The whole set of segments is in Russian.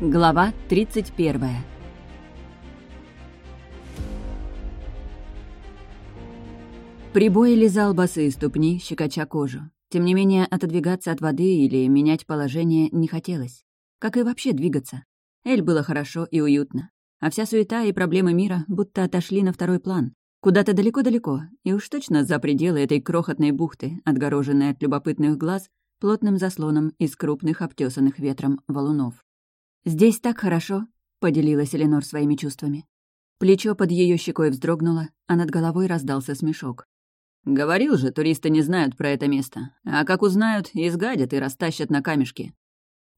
Глава 31 Прибой лизал босые ступни, щекоча кожу. Тем не менее, отодвигаться от воды или менять положение не хотелось. Как и вообще двигаться. Эль было хорошо и уютно. А вся суета и проблемы мира будто отошли на второй план. Куда-то далеко-далеко, и уж точно за пределы этой крохотной бухты, отгороженной от любопытных глаз плотным заслоном из крупных обтесанных ветром валунов. «Здесь так хорошо», — поделилась Эленор своими чувствами. Плечо под ее щекой вздрогнуло, а над головой раздался смешок. «Говорил же, туристы не знают про это место. А как узнают, изгадят и растащат на камешки».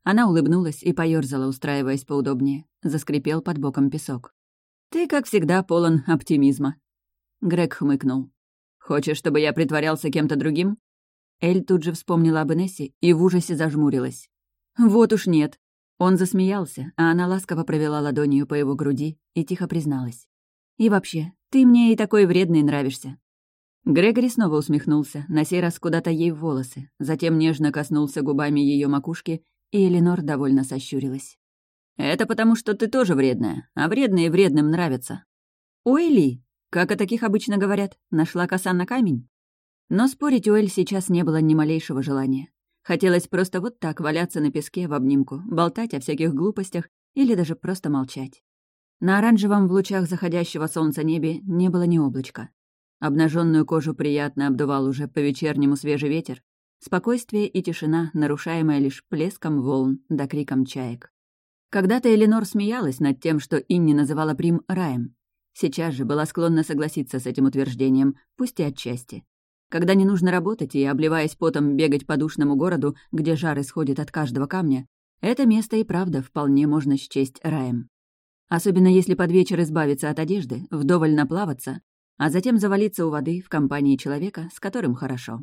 Она улыбнулась и поёрзала, устраиваясь поудобнее. Заскрипел под боком песок. «Ты, как всегда, полон оптимизма». Грег хмыкнул. «Хочешь, чтобы я притворялся кем-то другим?» Эль тут же вспомнила об Инессе и в ужасе зажмурилась. «Вот уж нет. Он засмеялся, а она ласково провела ладонью по его груди и тихо призналась. «И вообще, ты мне и такой вредный нравишься». Грегори снова усмехнулся, на сей раз куда-то ей в волосы, затем нежно коснулся губами ее макушки, и Эленор довольно сощурилась. «Это потому, что ты тоже вредная, а вредные вредным нравятся». «Ой, Ли, как о таких обычно говорят, нашла коса на камень?» Но спорить у Эль сейчас не было ни малейшего желания. Хотелось просто вот так валяться на песке в обнимку, болтать о всяких глупостях или даже просто молчать. На оранжевом в лучах заходящего солнца небе не было ни облачка. Обнаженную кожу приятно обдувал уже по-вечернему свежий ветер, спокойствие и тишина, нарушаемая лишь плеском волн да криком чаек. Когда-то Эленор смеялась над тем, что Инни называла Прим раем. Сейчас же была склонна согласиться с этим утверждением, пусть и отчасти. Когда не нужно работать и, обливаясь потом, бегать по душному городу, где жар исходит от каждого камня, это место и правда вполне можно счесть раем. Особенно если под вечер избавиться от одежды, вдоволь наплаваться, а затем завалиться у воды в компании человека, с которым хорошо.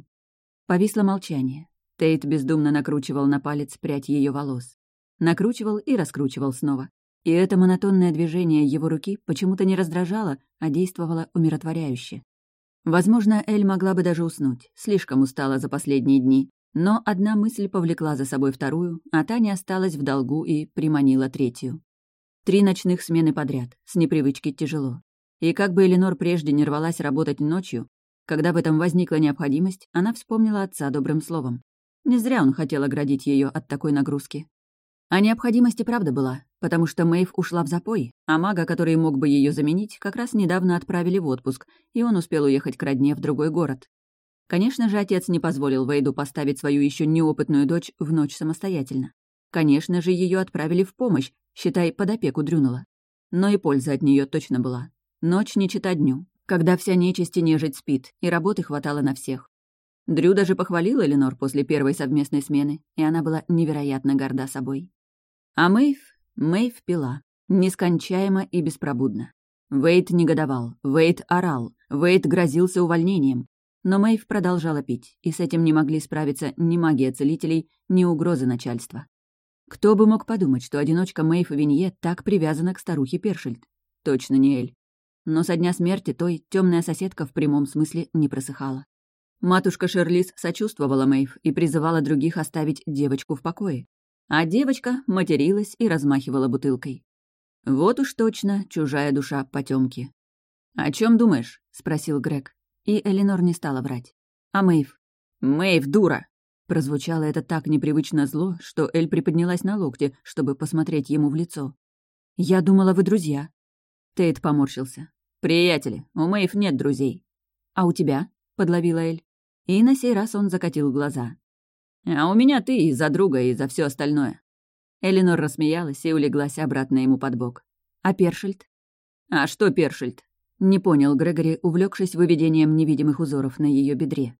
Повисло молчание. Тейт бездумно накручивал на палец прядь ее волос. Накручивал и раскручивал снова. И это монотонное движение его руки почему-то не раздражало, а действовало умиротворяюще. Возможно, Эль могла бы даже уснуть, слишком устала за последние дни. Но одна мысль повлекла за собой вторую, а Таня осталась в долгу и приманила третью. Три ночных смены подряд, с непривычки тяжело. И как бы Эленор прежде не рвалась работать ночью, когда в этом возникла необходимость, она вспомнила отца добрым словом. Не зря он хотел оградить ее от такой нагрузки. А необходимость и правда была, потому что Мэйв ушла в запой, а мага, который мог бы ее заменить, как раз недавно отправили в отпуск, и он успел уехать к родне в другой город. Конечно же, отец не позволил Вейду поставить свою еще неопытную дочь в ночь самостоятельно. Конечно же, ее отправили в помощь, считай, под опеку Дрюнула. Но и польза от нее точно была. Ночь не чита дню, когда вся нечисть и нежить спит, и работы хватало на всех. Дрю даже похвалила Ленор после первой совместной смены, и она была невероятно горда собой. А Мэйв, Мэйв пила. Нескончаемо и беспробудно. Вейт негодовал, Вейт орал, Вейт грозился увольнением. Но Мэйв продолжала пить, и с этим не могли справиться ни магия целителей, ни угрозы начальства. Кто бы мог подумать, что одиночка Мэйв Винье так привязана к старухе Першельд? Точно не Эль. Но со дня смерти той темная соседка в прямом смысле не просыхала. Матушка Шерлис сочувствовала Мэйв и призывала других оставить девочку в покое а девочка материлась и размахивала бутылкой. Вот уж точно чужая душа потемки. «О чем думаешь?» — спросил Грег. И Эленор не стала врать. «А Мэйв?» «Мэйв, дура!» Прозвучало это так непривычно зло, что Эль приподнялась на локте, чтобы посмотреть ему в лицо. «Я думала, вы друзья». Тейт поморщился. «Приятели, у Мэйв нет друзей». «А у тебя?» — подловила Эль. И на сей раз он закатил глаза. А у меня ты и за друга, и за все остальное». Эленор рассмеялась и улеглась обратно ему под бок. «А Першельд?» «А что Першельд?» Не понял Грегори, увлекшись выведением невидимых узоров на ее бедре.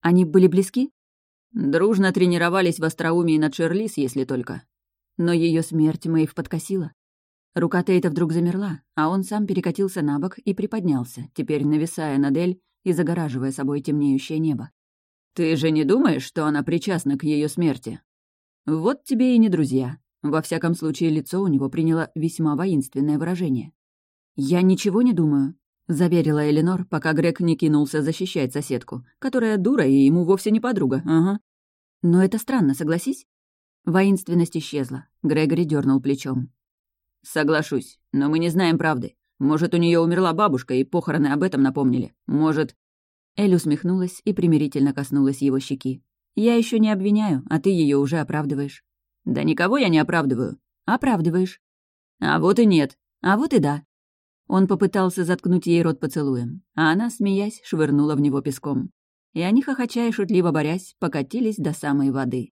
«Они были близки?» «Дружно тренировались в остроумии над Шерлис, если только». Но ее смерть Мэйв подкосила. Рука Тейта вдруг замерла, а он сам перекатился на бок и приподнялся, теперь нависая над Эль и загораживая собой темнеющее небо. «Ты же не думаешь, что она причастна к ее смерти?» «Вот тебе и не друзья». Во всяком случае, лицо у него приняло весьма воинственное выражение. «Я ничего не думаю», — заверила Эленор, пока Грег не кинулся защищать соседку, которая дура и ему вовсе не подруга, ага. «Но это странно, согласись?» Воинственность исчезла. Грегори дернул плечом. «Соглашусь, но мы не знаем правды. Может, у нее умерла бабушка, и похороны об этом напомнили. Может...» Эль усмехнулась и примирительно коснулась его щеки. «Я еще не обвиняю, а ты ее уже оправдываешь». «Да никого я не оправдываю». «Оправдываешь». «А вот и нет». «А вот и да». Он попытался заткнуть ей рот поцелуем, а она, смеясь, швырнула в него песком. И они, хохоча и шутливо борясь, покатились до самой воды.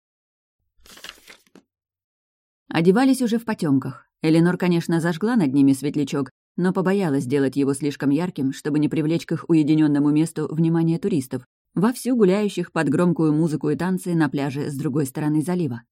Одевались уже в потемках. Эленор, конечно, зажгла над ними светлячок, но побоялась сделать его слишком ярким, чтобы не привлечь к их уединенному месту внимание туристов, вовсю гуляющих под громкую музыку и танцы на пляже с другой стороны залива.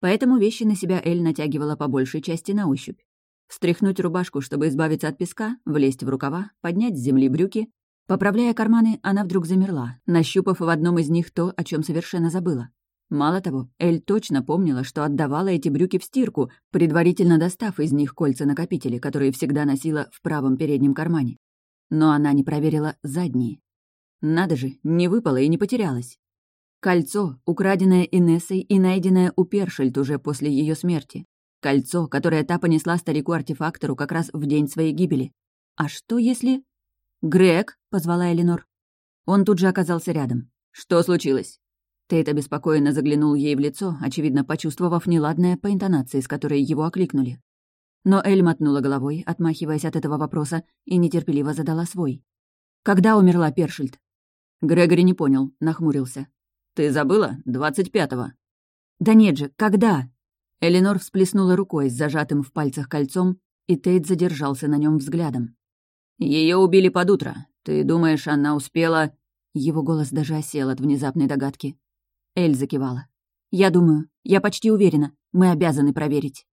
Поэтому вещи на себя Эль натягивала по большей части на ощупь. Встряхнуть рубашку, чтобы избавиться от песка, влезть в рукава, поднять с земли брюки. Поправляя карманы, она вдруг замерла, нащупав в одном из них то, о чем совершенно забыла. Мало того, Эль точно помнила, что отдавала эти брюки в стирку, предварительно достав из них кольца-накопители, которые всегда носила в правом переднем кармане. Но она не проверила задние. Надо же, не выпало и не потерялось. Кольцо, украденное Инессой и найденное у Першельд уже после ее смерти. Кольцо, которое та понесла старику-артефактору как раз в день своей гибели. А что если... «Грег!» — позвала Эленор. Он тут же оказался рядом. «Что случилось?» Тейт обеспокоенно заглянул ей в лицо, очевидно, почувствовав неладное по интонации, с которой его окликнули. Но Эль мотнула головой, отмахиваясь от этого вопроса, и нетерпеливо задала свой. «Когда умерла Першильд?» Грегори не понял, нахмурился. «Ты забыла? Двадцать пятого». «Да нет же, когда?» Эленор всплеснула рукой с зажатым в пальцах кольцом, и Тейт задержался на нем взглядом. Ее убили под утро. Ты думаешь, она успела...» Его голос даже осел от внезапной догадки. Эль закивала. «Я думаю, я почти уверена, мы обязаны проверить».